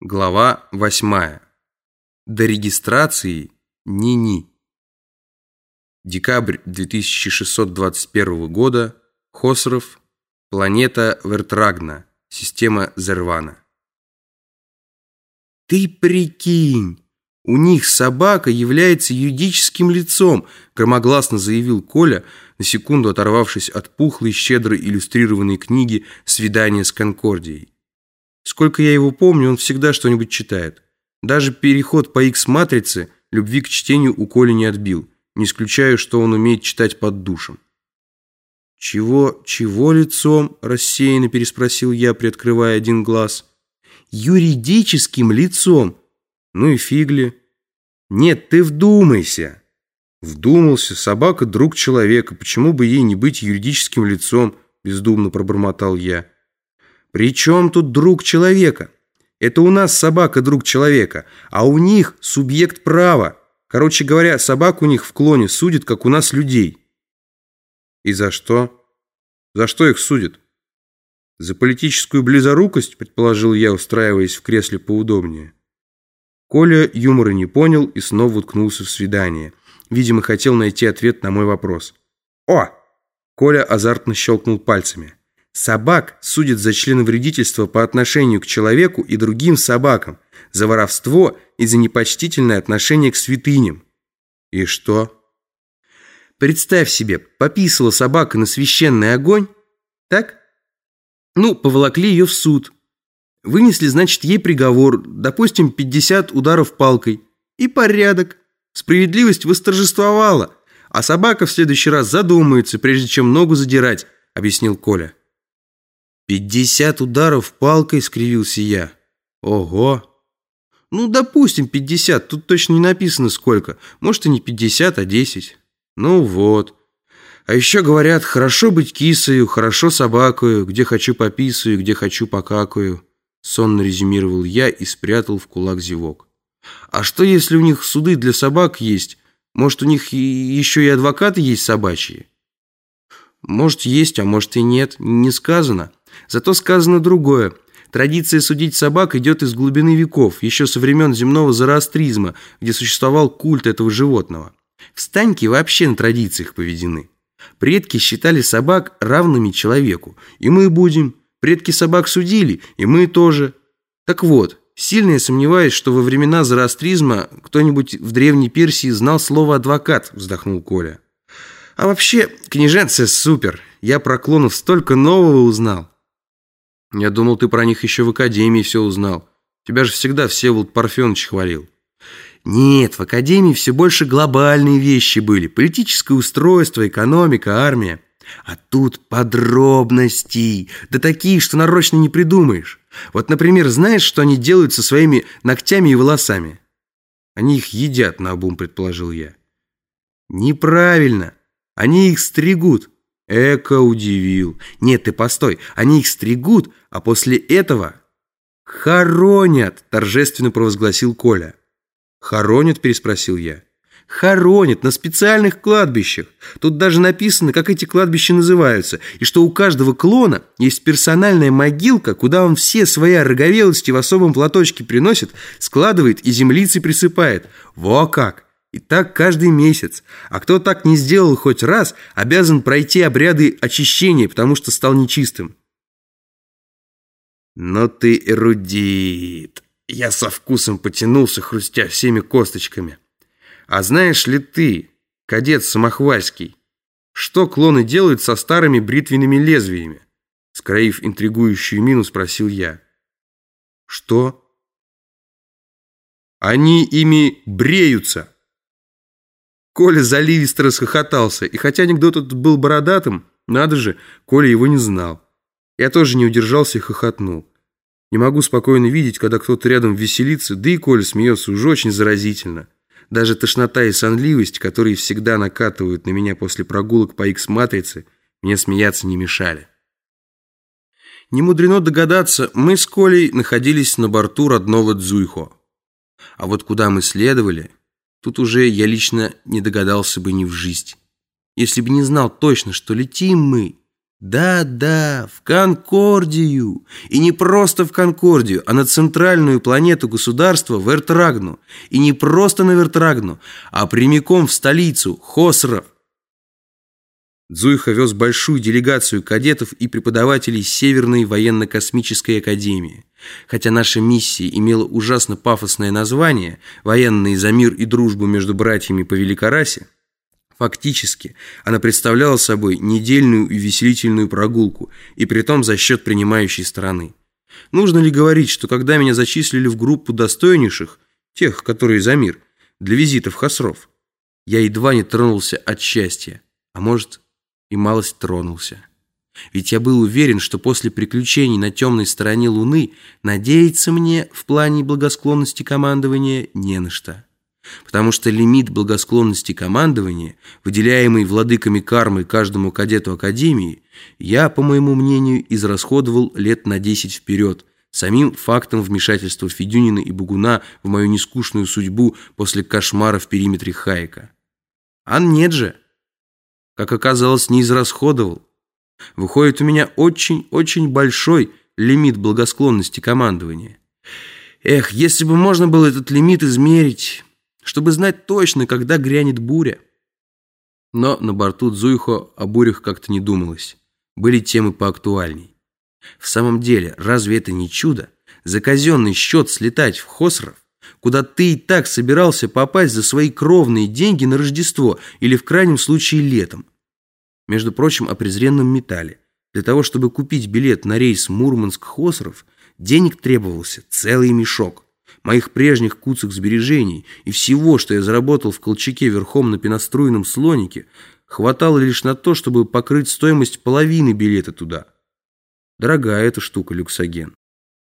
Глава 8. До регистрации ни-ни. Декабрь 2621 года. Хосров. Планета Вертрагна. Система Зервана. «Ты прикинь! У них собака является юридическим лицом!» громогласно заявил Коля, на секунду оторвавшись от пухлой, щедро иллюстрированной книги «Свидание с Конкордией». Сколько я его помню, он всегда что-нибудь читает. Даже переход по X-матрице любви к чтению у Коли не отбил. Не исключаю, что он умеет читать под душем. «Чего, чего лицом?» – рассеянно переспросил я, приоткрывая один глаз. «Юридическим лицом!» «Ну и фигли!» «Нет, ты вдумайся!» «Вдумался, собака – друг человека, почему бы ей не быть юридическим лицом?» – бездумно пробормотал я. При чем тут друг человека? Это у нас собака друг человека, а у них субъект права. Короче говоря, собак у них в клоне судит, как у нас людей. И за что? За что их судят? За политическую близорукость, предположил я, устраиваясь в кресле поудобнее. Коля юмора не понял и снова уткнулся в свидание. Видимо, хотел найти ответ на мой вопрос. «О!» Коля азартно щелкнул пальцами. Собак судят за членовредительство по отношению к человеку и другим собакам, за воровство и за непочтительное отношение к святыням. И что? Представь себе, пописала собака на священный огонь, так? Ну, поволокли ее в суд. Вынесли, значит, ей приговор, допустим, 50 ударов палкой. И порядок. Справедливость восторжествовала. А собака в следующий раз задумается, прежде чем ногу задирать, объяснил Коля. «Пятьдесят ударов палкой!» — скривился я. «Ого!» «Ну, допустим, пятьдесят. Тут точно не написано сколько. Может, и не пятьдесят, а десять. Ну вот. А еще говорят, хорошо быть кисою, хорошо собакою, где хочу пописаю, где хочу покакаю». Сонно резюмировал я и спрятал в кулак зевок. «А что, если у них суды для собак есть? Может, у них еще и адвокаты есть собачьи?» «Может, есть, а может и нет. Не сказано». Зато сказано другое. Традиция судить собак идет из глубины веков, еще со времен земного зороастризма, где существовал культ этого животного. Встаньки вообще на традициях поведены. Предки считали собак равными человеку, и мы будем. Предки собак судили, и мы тоже. Так вот, сильно я сомневаюсь, что во времена зороастризма кто-нибудь в Древней Персии знал слово «адвокат», вздохнул Коля. А вообще, княженцы супер. Я про клонов столько нового узнал. Я думал, ты про них еще в академии все узнал. Тебя же всегда Всеволод Парфенович хвалил. Нет, в академии все больше глобальные вещи были. Политическое устройство, экономика, армия. А тут подробности. Да такие, что нарочно не придумаешь. Вот, например, знаешь, что они делают со своими ногтями и волосами? Они их едят, наобум, предположил я. Неправильно. Они их стригут. Эко удивил. Нет, ты постой, они их стригут, а после этого хоронят, торжественно провозгласил Коля. Хоронят, переспросил я. Хоронят на специальных кладбищах. Тут даже написано, как эти кладбища называются, и что у каждого клона есть персональная могилка, куда он все свои ороговелости в особом платочке приносит, складывает и землицей присыпает. Во как! И так каждый месяц. А кто так не сделал хоть раз, обязан пройти обряды очищения, потому что стал нечистым. Но ты эрудит. Я со вкусом потянулся, хрустя всеми косточками. А знаешь ли ты, кадет Самохвальский, что клоны делают со старыми бритвенными лезвиями? Скроив интригующую мину, спросил я. Что? Они ими бреются. Коля заливисто расхохотался, и хотя анекдот этот был бородатым, надо же, Коля его не знал. Я тоже не удержался и хохотнул. Не могу спокойно видеть, когда кто-то рядом веселится, да и Коля смеется уже очень заразительно. Даже тошнота и сонливость, которые всегда накатывают на меня после прогулок по X-матрице, мне смеяться не мешали. Не мудрено догадаться, мы с Колей находились на борту родного Дзуйхо. А вот куда мы следовали, Тут уже я лично не догадался бы ни в жизнь. Если бы не знал точно, что летим мы Да-да, в Конкордию. И не просто в Конкордию, а на центральную планету государства Вертрагну. И не просто на Вертрагну, а прямиком в столицу Хосров. Дзуйха вез большую делегацию кадетов и преподавателей Северной военно-космической академии. Хотя наша миссия имела ужасно пафосное название «Военные за мир и дружбу между братьями по великорасе», Фактически, она представляла собой недельную и веселительную прогулку, и притом за счет принимающей стороны. Нужно ли говорить, что когда меня зачислили в группу достойнейших, тех, которые за мир, для визита в Хасров, я едва не тронулся от счастья, а может и малость тронулся. Ведь я был уверен, что после приключений на темной стороне Луны надеяться мне в плане благосклонности командования не на что потому что лимит благосклонности командования, выделяемый владыками кармы каждому кадету Академии, я, по моему мнению, израсходовал лет на 10 вперед, самим фактом вмешательства Федюнина и Бугуна в мою нескучную судьбу после кошмара в периметре Хайка. А нет же, как оказалось, не израсходовал. Выходит, у меня очень-очень большой лимит благосклонности командования. Эх, если бы можно было этот лимит измерить чтобы знать точно, когда грянет буря. Но на борту Дзуйхо о бурях как-то не думалось. Были темы поактуальней. В самом деле, разве это не чудо? За казенный счет слетать в Хосров, куда ты и так собирался попасть за свои кровные деньги на Рождество или в крайнем случае летом. Между прочим, о презренном металле. Для того, чтобы купить билет на рейс Мурманск-Хосров, денег требовался целый мешок моих прежних куцых сбережений и всего, что я заработал в Колчаке верхом на пеноструйном слонике, хватало лишь на то, чтобы покрыть стоимость половины билета туда. Дорогая эта штука, люксоген.